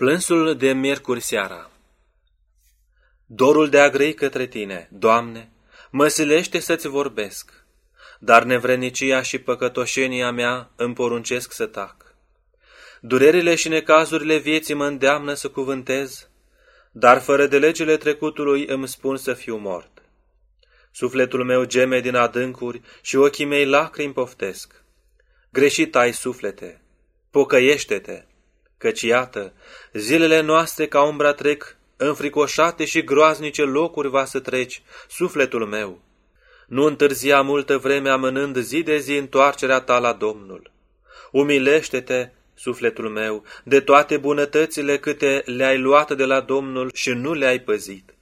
Plânsul de miercuri seara Dorul de a grei către tine, Doamne, mă silește să-ți vorbesc, dar nevrenicia și păcătoșenia mea îmi poruncesc să tac. Durerile și necazurile vieții mă îndeamnă să cuvântez, dar fără de legile trecutului îmi spun să fiu mort. Sufletul meu geme din adâncuri și ochii mei lacrimi poftesc. Greșit ai suflete, pocăiește-te! Căci iată, zilele noastre ca umbra trec, înfricoșate și groaznice locuri va să treci, sufletul meu. Nu întârzia multă vreme amânând zi de zi întoarcerea ta la Domnul. Umilește-te, sufletul meu, de toate bunătățile câte le-ai luat de la Domnul și nu le-ai păzit.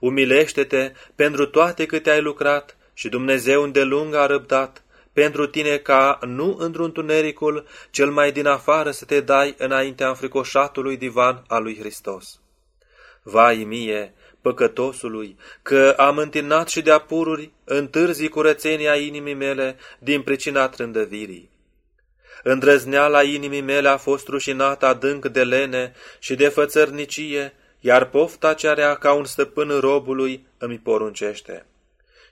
Umilește-te pentru toate câte ai lucrat și Dumnezeu îndelung a răbdat, pentru tine ca nu într-un tunericul cel mai din afară să te dai înaintea înfricoșatului divan al lui Hristos. Vai mie, păcătosului, că am întinat și de-a pururi întârzi curățenia inimii mele din pricina trândăvirii. Îndrăzneala inimii mele a fost rușinată adânc de lene și de fățărnicie, iar pofta ce area ca un stăpân robului îmi poruncește.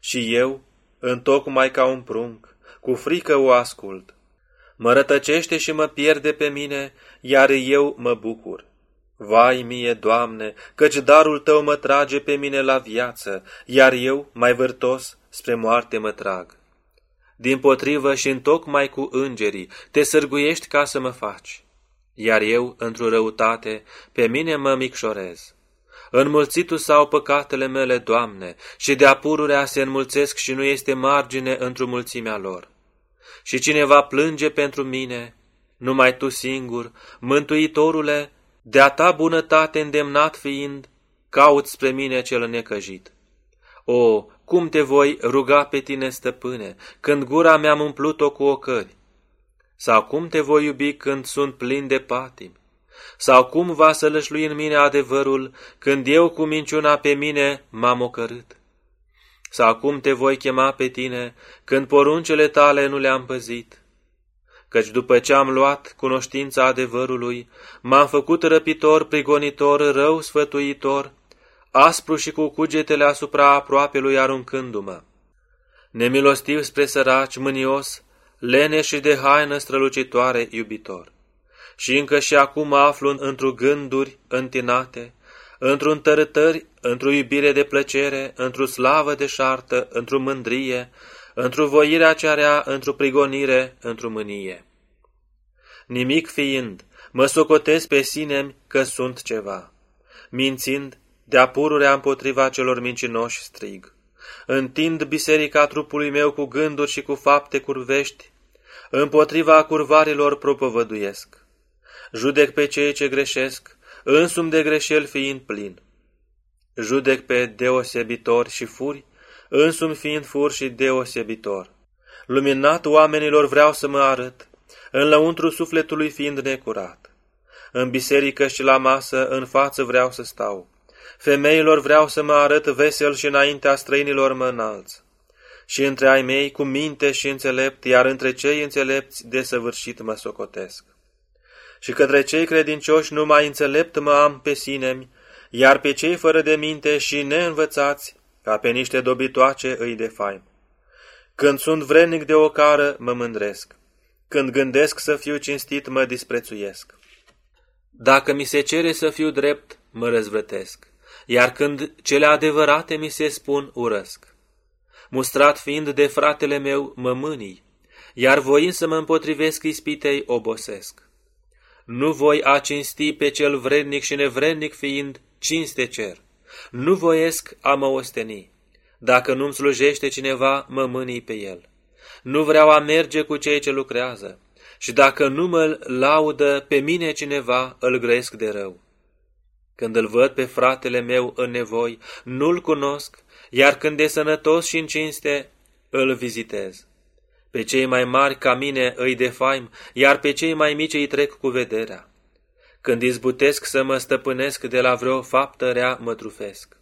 Și eu, întocmai ca un prunc, cu frică o ascult. Mă rătăcește și mă pierde pe mine, iar eu mă bucur. Vai mie, Doamne, căci darul Tău mă trage pe mine la viață, iar eu, mai vârtos, spre moarte mă trag. Din potrivă și întocmai cu îngerii, te sârguiești ca să mă faci, iar eu, într-o răutate, pe mine mă micșorez. Înmulțitu sau păcatele mele, Doamne, și de apururea se înmulțesc și nu este margine într-o mulțimea lor și cine va plânge pentru mine, numai tu singur, Mântuitorule, de-a ta bunătate îndemnat fiind, caut spre mine cel necăjit. O, cum te voi ruga pe tine, stăpâne, când gura mi-am umplut-o cu ocări? Sau cum te voi iubi când sunt plin de patim? Sau cum va să lășlui în mine adevărul când eu cu minciuna pe mine m-am ocărât? Sau acum te voi chema pe tine, când poruncele tale nu le-am păzit? Căci după ce am luat cunoștința adevărului, m-am făcut răpitor, prigonitor, rău sfătuitor, aspru și cu cugetele asupra aproapelui aruncându-mă. Nemilostiv spre săraci, mânios, lene și de haină strălucitoare iubitor. Și încă și acum aflu într-o gânduri întinate, într-un tărătări, într-o iubire de plăcere, într-o slavă de șartă, într-o mândrie, într-o voirea cearea, într-o prigonire, într-o mânie. Nimic fiind, mă socotesc pe sine că sunt ceva. Mințind, de-a pururea împotriva celor mincinoși strig. Întind biserica trupului meu cu gânduri și cu fapte curvești, împotriva curvarilor propovăduiesc. Judec pe cei ce greșesc, însumi de greșeli fiind plin. Judec pe deosebitor și furi, însumi fiind fur și deosebitor. Luminat oamenilor vreau să mă arăt, în lăuntru sufletului fiind necurat. În biserică și la masă, în față vreau să stau. Femeilor vreau să mă arăt vesel și înaintea străinilor mă înalț. Și între ai mei cu minte și înțelept, iar între cei înțelepți desăvârșit mă socotesc și către cei credincioși numai înțelept mă am pe sine iar pe cei fără de minte și neînvățați, ca pe niște dobitoace îi defaim. Când sunt vrednic de o cară, mă mândresc. Când gândesc să fiu cinstit, mă disprețuiesc. Dacă mi se cere să fiu drept, mă răzvrătesc, iar când cele adevărate mi se spun, urăsc. Mustrat fiind de fratele meu, mă mânii, iar voind să mă împotrivesc ispitei, obosesc. Nu voi a cinsti pe cel vrednic și nevrednic fiind, cinste cer. Nu voiesc a mă osteni. Dacă nu-mi slujește cineva, mă mânii pe el. Nu vreau a merge cu cei ce lucrează. Și dacă nu mă laudă pe mine cineva, îl grăiesc de rău. Când îl văd pe fratele meu în nevoi, nu-l cunosc, iar când e sănătos și în cinste, îl vizitez. Pe cei mai mari ca mine îi defaim, iar pe cei mai mici îi trec cu vederea. Când izbutesc să mă stăpânesc de la vreo faptă rea, mă trufesc.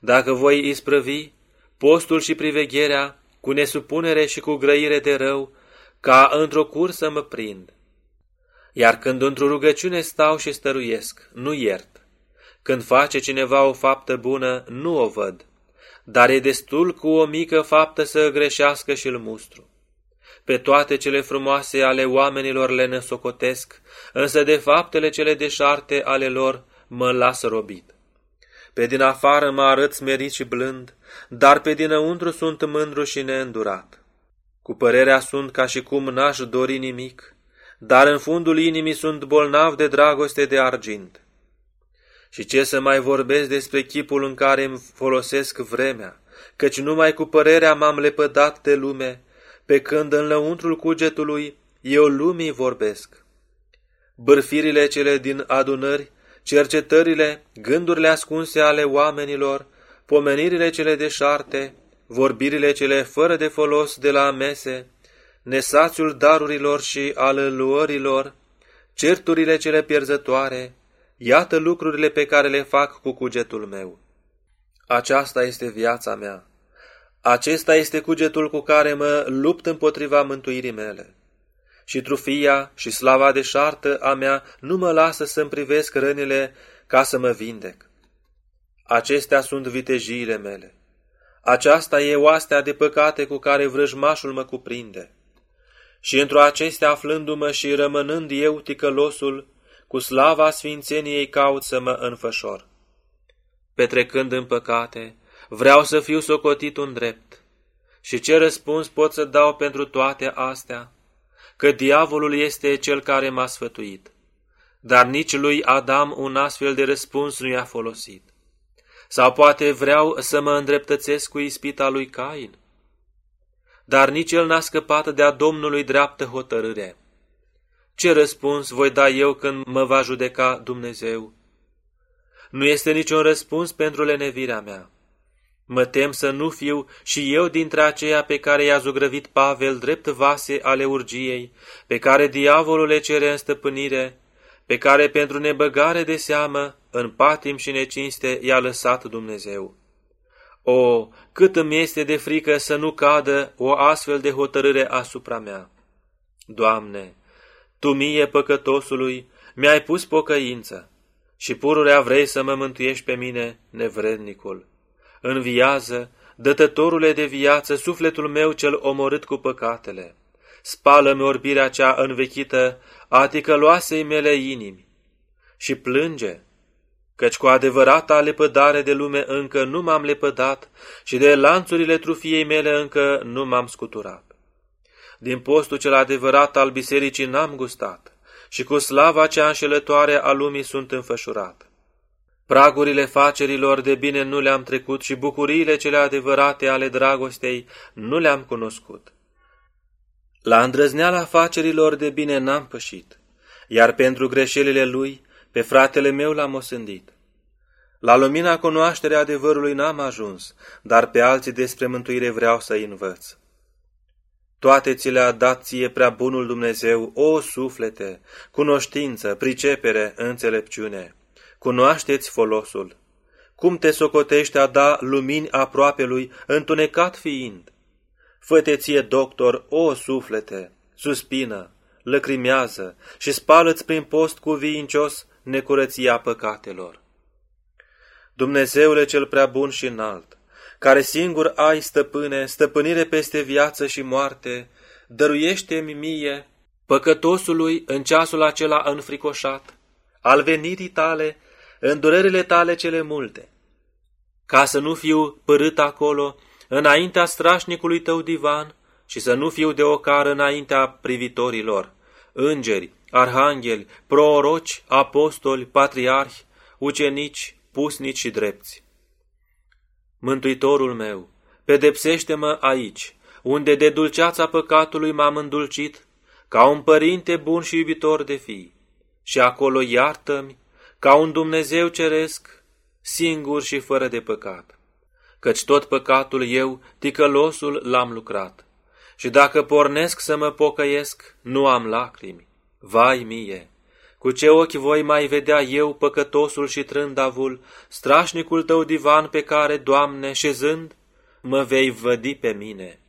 Dacă voi isprăvi, postul și privegherea, cu nesupunere și cu grăire de rău, ca într-o cursă mă prind. Iar când într-o rugăciune stau și stăruiesc, nu iert. Când face cineva o faptă bună, nu o văd, dar e destul cu o mică faptă să greșească și îl mustru. Pe toate cele frumoase ale oamenilor le năsocotesc, însă de faptele cele deșarte ale lor mă las robit. Pe din afară mă arăt smerit și blând, dar pe dinăuntru sunt mândru și neîndurat. Cu părerea sunt ca și cum n-aș dori nimic, dar în fundul inimii sunt bolnav de dragoste de argint. Și ce să mai vorbesc despre chipul în care îmi folosesc vremea, căci numai cu părerea m-am lepădat de lume, pe când în lăuntrul cugetului eu lumii vorbesc. Bârfirile cele din adunări, cercetările, gândurile ascunse ale oamenilor, pomenirile cele deșarte, vorbirile cele fără de folos de la mese, nesațiul darurilor și al luărilor, certurile cele pierzătoare, iată lucrurile pe care le fac cu cugetul meu. Aceasta este viața mea. Acesta este cugetul cu care mă lupt împotriva mântuirii mele. Și trufia și slava deșartă a mea nu mă lasă să-mi privesc rănile ca să mă vindec. Acestea sunt vitejiile mele. Aceasta e oastea de păcate cu care vrăjmașul mă cuprinde. Și într-o acestea aflându-mă și rămânând eu ticălosul, cu slava sfințeniei caut să mă înfășor. Petrecând în păcate, vreau să fiu socotit un drept. Și ce răspuns pot să dau pentru toate astea? Că diavolul este cel care m-a sfătuit. Dar nici lui Adam un astfel de răspuns nu i-a folosit. Sau poate vreau să mă îndreptățesc cu ispita lui Cain? Dar nici el n-a scăpat de-a Domnului dreaptă hotărâre. Ce răspuns voi da eu când mă va judeca Dumnezeu? Nu este niciun răspuns pentru lenevirea mea. Mă tem să nu fiu și eu dintre aceia pe care i-a zugrăvit Pavel drept vase ale urgiei, pe care diavolul le cere în stăpânire, pe care pentru nebăgare de seamă, în patim și necinste, i-a lăsat Dumnezeu. O, cât îmi este de frică să nu cadă o astfel de hotărâre asupra mea. Doamne, Tu mie păcătosului mi-ai pus pocăință și pururea vrei să mă mântuiești pe mine, nevrednicul. Înviază, dătătorule de viață, sufletul meu cel omorât cu păcatele. Spală-mi orbirea cea învechită a ticăloasei mele inimi și plânge, căci cu adevărata lepădare de lume încă nu m-am lepădat și de lanțurile trufiei mele încă nu m-am scuturat. Din postul cel adevărat al bisericii n-am gustat și cu slava cea înșelătoare a lumii sunt înfășurat. Pragurile facerilor de bine nu le-am trecut și bucuriile cele adevărate ale dragostei nu le-am cunoscut. La îndrăzneala facerilor de bine n-am pășit, iar pentru greșelile lui, pe fratele meu l-am osândit. La lumina cunoașterea adevărului n-am ajuns, dar pe alții despre mântuire vreau să-i învăț. Toate ți le-a dat ție prea bunul Dumnezeu, o suflete, cunoștință, pricepere, înțelepciune. Cunoașteți folosul. Cum te socotește a da lumini aproape lui, întunecat fiind? Fă-te ție, doctor, o suflete, suspină, lăcrimează și spală-ți prin post cu viincios necurăția păcatelor. Dumnezeule cel prea bun și înalt, care singur ai stăpâne, stăpânire peste viață și moarte, dăruiește-mi mie, păcătosului în ceasul acela înfricoșat, al venirii tale, în durerile tale cele multe, ca să nu fiu părât acolo, înaintea strașnicului tău divan și să nu fiu de ocară înaintea privitorilor, îngeri, arhangheli, proroci, apostoli, patriarhi, ucenici, pusnici și drepți. Mântuitorul meu, pedepsește-mă aici, unde de dulceața păcatului m-am îndulcit, ca un părinte bun și iubitor de fii, și acolo iartă-mi, ca un Dumnezeu ceresc, singur și fără de păcat. Căci tot păcatul eu, ticălosul, l-am lucrat. Și dacă pornesc să mă pocăiesc, nu am lacrimi. Vai mie! Cu ce ochi voi mai vedea eu, păcătosul și trândavul, strașnicul tău divan pe care, Doamne, șezând, mă vei vădi pe mine?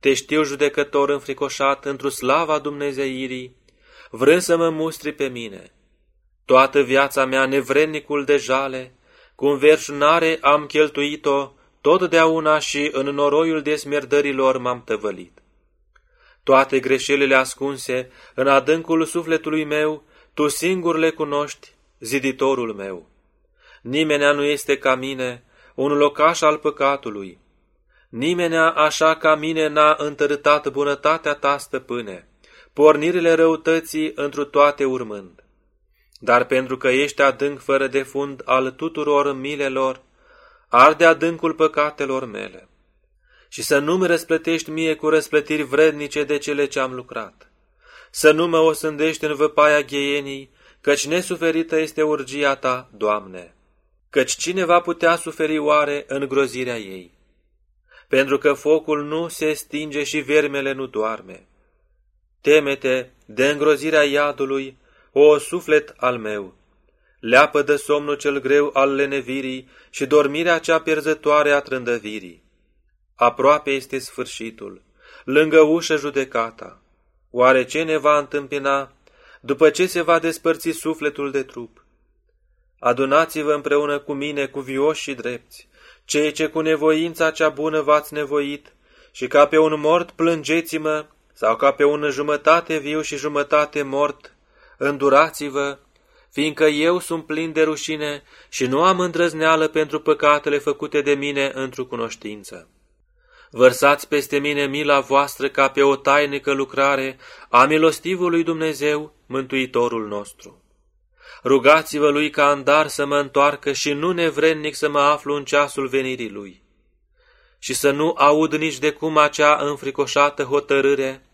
Te știu judecător înfricoșat într-o slava Dumnezeirii, vrând să mă mustri pe mine. Toată viața mea nevrednicul de jale, cu înverșunare am cheltuit-o, totdeauna și în noroiul desmierdărilor m-am tăvălit. Toate greșelile ascunse în adâncul sufletului meu, tu singur le cunoști, ziditorul meu. Nimenea nu este ca mine, un locaș al păcatului. Nimenea așa ca mine n-a întărâtat bunătatea ta, stăpâne, pornirile răutății întru toate urmând. Dar pentru că ești adânc fără de fund al tuturor milelor, arde adâncul păcatelor mele. Și să nu-mi răsplătești mie cu răsplătiri vrednice de cele ce am lucrat. Să nu mă osândești în văpaia gheienii, căci nesuferită este urgia ta, Doamne. Căci cine va putea suferi oare în grozirea ei? Pentru că focul nu se stinge și vermele nu doarme. Temete de îngrozirea iadului, o suflet al meu. Leapă de somnul cel greu al lenevirii și dormirea cea pierzătoare a trândăvirii. Aproape este sfârșitul, lângă ușă judecata. Oare ce ne va întâmpina după ce se va despărți sufletul de trup? Adunați-vă împreună cu mine, cu vioși și drepți, cei ce cu nevoința cea bună v-ați nevoit, și ca pe un mort plângeți-mă, sau ca pe un jumătate viu și jumătate mort, îndurați-vă, fiindcă eu sunt plin de rușine și nu am îndrăzneală pentru păcatele făcute de mine într-o cunoștință. Vărsați peste mine mila voastră ca pe o tainică lucrare a milostivului Dumnezeu, Mântuitorul nostru. Rugați-vă lui ca în dar să mă întoarcă și nu nevrednic să mă aflu în ceasul venirii lui. Și să nu aud nici de cum acea înfricoșată hotărâre,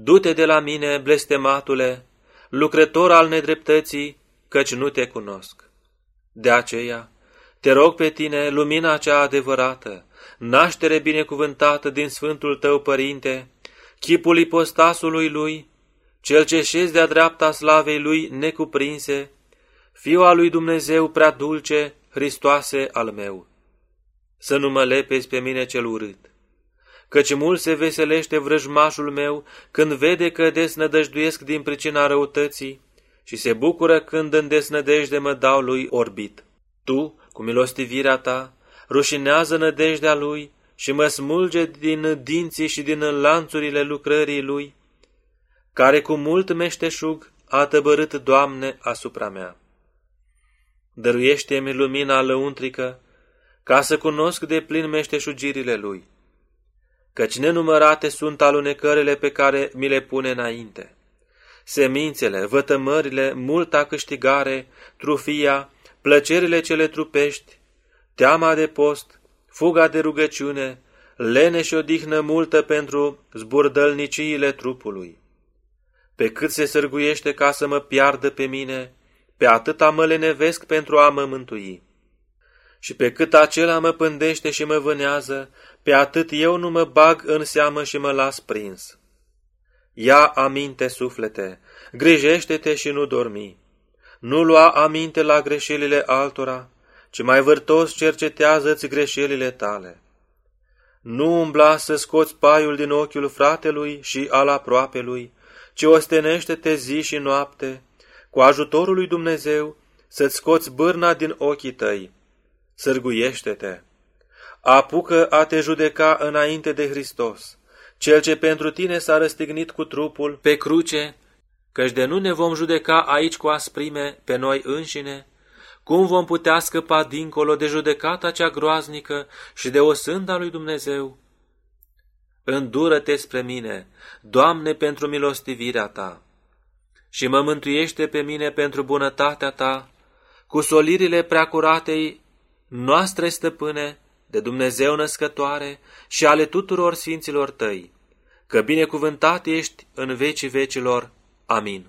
Du-te de la mine, blestematule, lucrător al nedreptății, căci nu te cunosc. De aceea, te rog pe tine, lumina cea adevărată, naștere binecuvântată din Sfântul tău Părinte, chipul ipostasului lui, cel ce șezi de-a dreapta slavei lui necuprinse, Fiul al lui Dumnezeu prea dulce, Hristoase al meu. Să nu mă lepezi pe mine cel urât, căci mult se veselește vrăjmașul meu când vede că desnădăjduiesc din pricina răutății și se bucură când în desnădejde mă dau lui orbit. Tu, cu milostivirea ta, rușinează nădejdea lui și mă smulge din dinții și din lanțurile lucrării lui, care cu mult meșteșug a tăbărât, Doamne, asupra mea. Dăruiește-mi lumina lăuntrică, ca să cunosc de plin meșteșugirile lui, căci nenumărate sunt alunecările pe care mi le pune înainte. Semințele, vătămările, multa câștigare, trufia, plăcerile cele trupești, teama de post, fuga de rugăciune, lene și odihnă multă pentru zburdălniciile trupului. Pe cât se sărguiește ca să mă piardă pe mine, pe atâta mă lenevesc pentru a mă mântui. Și pe cât acela mă pândește și mă vânează, pe atât eu nu mă bag în seamă și mă las prins. Ia aminte, suflete, grijește-te și nu dormi. Nu lua aminte la greșelile altora, ci mai vârtos cercetează-ți greșelile tale. Nu umbla să scoți paiul din ochiul fratelui și al aproapelui, ci ostenește-te zi și noapte, cu ajutorul lui Dumnezeu, să-ți scoți bârna din ochii tăi. Sârguiește-te! Apucă a te judeca înainte de Hristos, cel ce pentru tine s-a răstignit cu trupul pe cruce, căci de nu ne vom judeca aici cu asprime pe noi înșine, cum vom putea scăpa dincolo de judecata cea groaznică și de o sânda lui Dumnezeu? Îndură-te spre mine, Doamne, pentru milostivirea Ta și mă mântuiește pe mine pentru bunătatea Ta, cu solirile preacuratei noastre stăpâne, de Dumnezeu născătoare și ale tuturor sfinților Tăi, că binecuvântat ești în vecii vecilor. Amin.